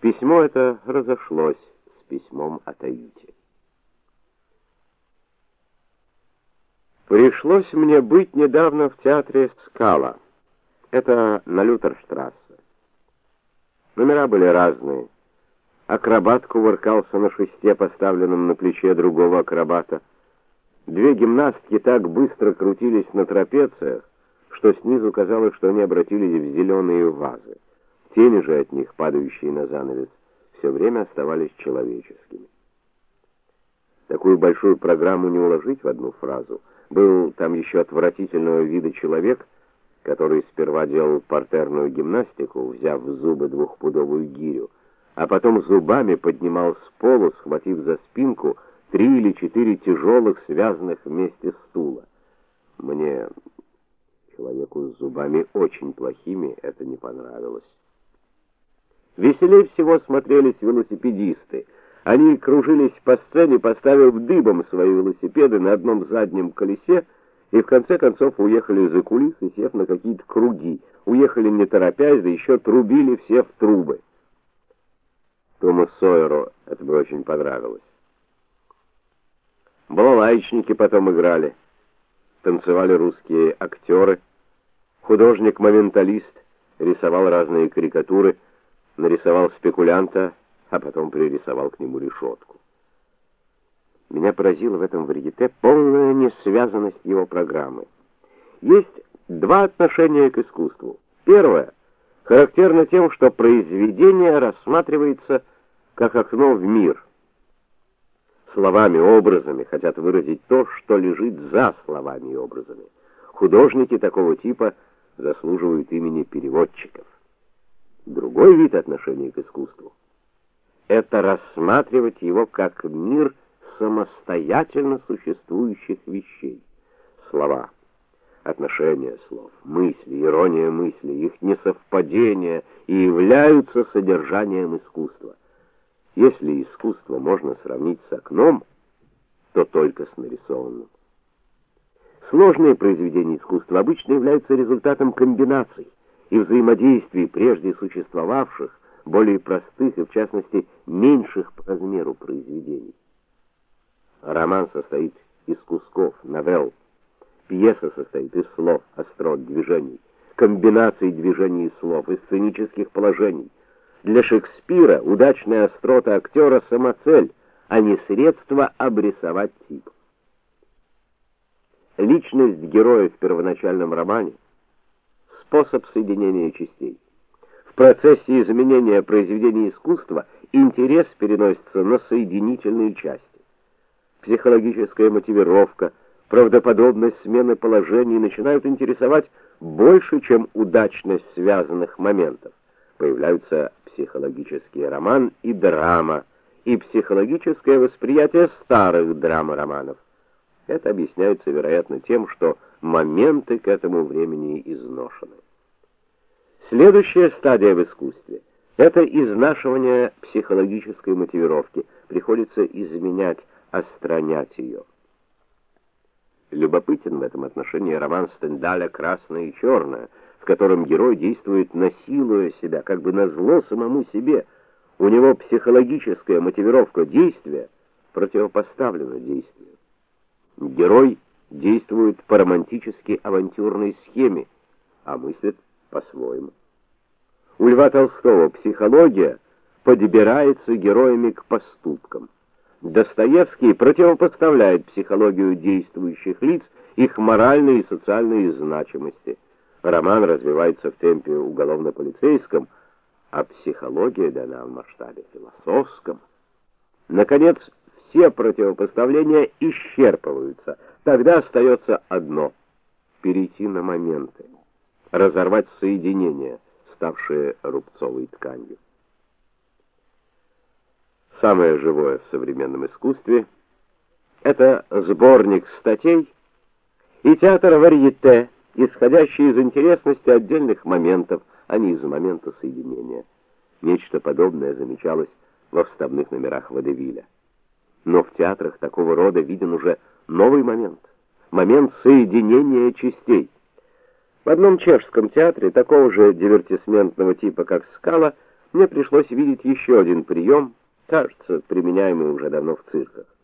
Письмо это разошлось с письмом о Таите. Пришлось мне быть недавно в театре Скала. Это на Лютерштрассе. Номера были разные. Акробат кувыркался на шесте, поставленном на плече другого акробата. Две гимнастки так быстро крутились на трапециях, что снизу казалось, что они обратились в зеленые вазы. Тени же от них, падающие на занавес, все время оставались человеческими. Такую большую программу не уложить в одну фразу. Был там еще отвратительного вида человек, который сперва делал партерную гимнастику, взяв в зубы двухпудовую гирю, а потом зубами поднимал с пола, схватив за спинку три или четыре тяжелых, связанных вместе стула. Мне, человеку с зубами очень плохими, это не понравилось. Веселее всего смотрелись велосипедисты. Они кружились по сцене, поставив дыбом свои велосипеды на одном заднем колесе, и в конце концов уехали за кулисы, сев на какие-то круги. Уехали не торопясь, да еще трубили все в трубы. Тому Сойеру это бы очень понравилось. Балалайчники потом играли. Танцевали русские актеры. Художник-моменталист рисовал разные карикатуры нарисовал спекулянта, а потом пририсовал к нему решетку. Меня поразила в этом варьете полная несвязанность его программы. Есть два отношения к искусству. Первое характерно тем, что произведение рассматривается как окно в мир. Словами, образами хотят выразить то, что лежит за словами и образами. Художники такого типа заслуживают имени переводчиков. Другой вид отношения к искусству это рассматривать его как мир самостоятельно существующих вещей. Слова, отношения слов, мысли, ирония мысли, их несовпадение и являются содержанием искусства. Если искусство можно сравнить с окном, то только с нарисованным. Сложные произведения искусства обычно являются результатом комбинаций и взаимодействий прежде существовавших, более простых и в частности меньших по размеру произведений. Роман состоит из кусков, новелл. Пьеса состоит из слов, острот, движений, комбинаций движений и слов, из сценических положений. Для Шекспира удачная острота актера самоцель, а не средство обрисовать тип. Личность героя в первоначальном романе способ соединения частей. В процессе изменения произведения искусства интерес переносится на соединительные части. Психологическая мотивировка, правдоподобность смены положений начинают интересовать больше, чем удачность связанных моментов. Появляются психологический роман и драма, и психологическое восприятие старых драм и романов. Это объясняется, вероятно, тем, что моменты к этому времени изношены. Следующая стадия в искусстве это изнашивание психологической мотивировки. Приходится изменять, остранять ее. Любопытен в этом отношении роман Стендаля Красное и черное, в котором герой действует насилуя себя, как бы назло самому себе. У него психологическая мотивировка действия противопоставлена действию. Герой действует по романтически авантюрной схеме, а мыслит по-своему. У Льва Толстого психология подбирается героями к поступкам. Достоевский противопоставляет психологию действующих лиц их моральной и социальной значимости. Роман развивается в темпе уголовно-полицейском, а психология дана в масштабе философском. Наконец, все противопоставления исчерпываются. Тогда остается одно перейти на моменты, разорвать соединения, ставшие рубцовой тканью. Самое живое в современном искусстве это сборник статей и театр варьете, исходящий из интересности отдельных моментов, а не из момента соединения. Нечто подобное замечалось во вставных номерах Водевиля. Но в театрах такого рода виден уже новый момент момент соединения частей. В одном чешском театре такого же дивертисментного типа, как Скала, мне пришлось видеть еще один прием, кажется, применяемый уже давно в цирках.